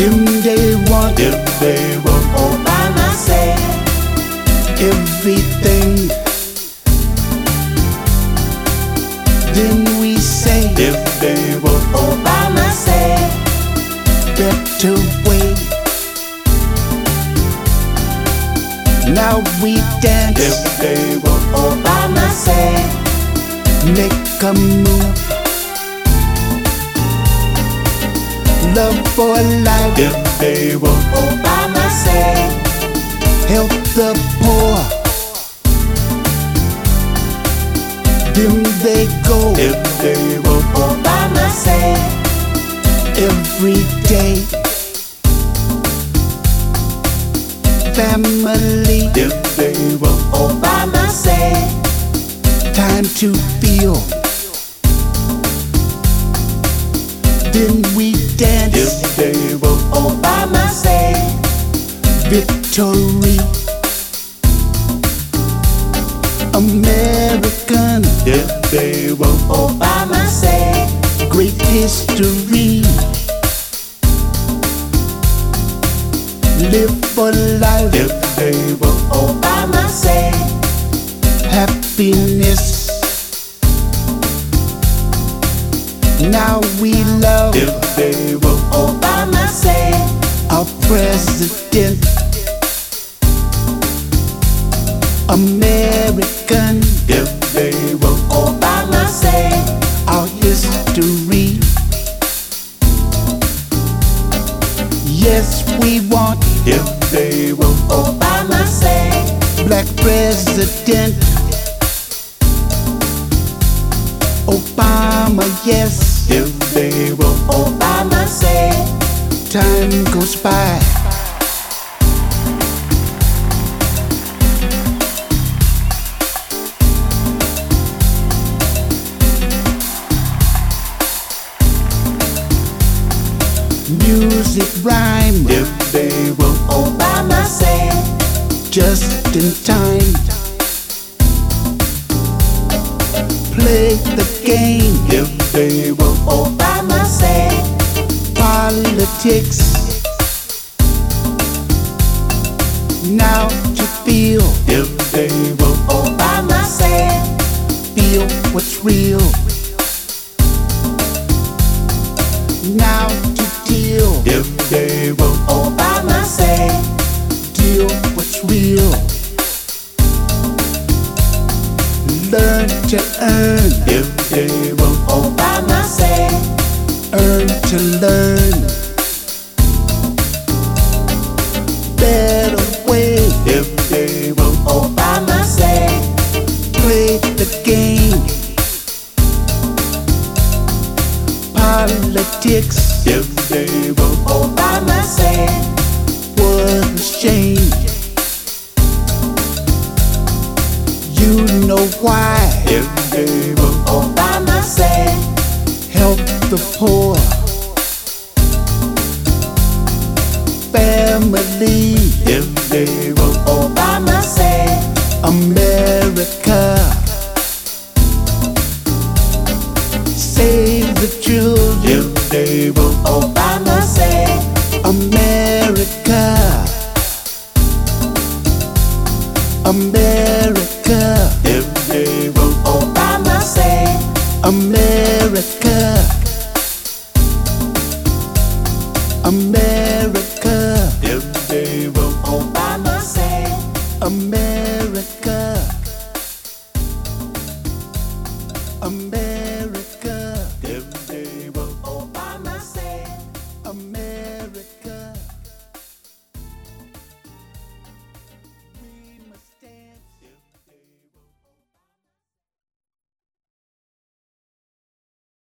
Them they want Them they want Obama say, everything. Then we say Them they want Obama say, better way. Now we Them dance, they want Obama say, make a move. Love for life, Them they want Obama say, help the poor. Them they go Them they want Obama say, every day. Family, Them they want Obama say, time to feel. Then we Dance they want Obama say, victory. American Them they want Obama say, great history. Live for life, Them they want Obama say, happiness. President. American, Them they want Obama say, our history. Yes, we want Them they want Obama say, black president. Obama, yes, Them they say, time goes by. Music rhyme Them they want Obama say, just in time. Play the game, Them they want Obama say, politics. Now to feel, if they want Obama say, feel what's real. Now to deal, if they want Obama say, deal what's real. Learn to earn, Them they want Obama say, earn to learn. Better way, Them they want Obama say, play the game. Politics Them they want Obama say, was a shame. You know why? Them they want Obama say, Help the poor. Family, Them they want Obama say, America. Save the children, Them they want Obama say, America. America, Them they America. America. Every day will Obama say, America. America.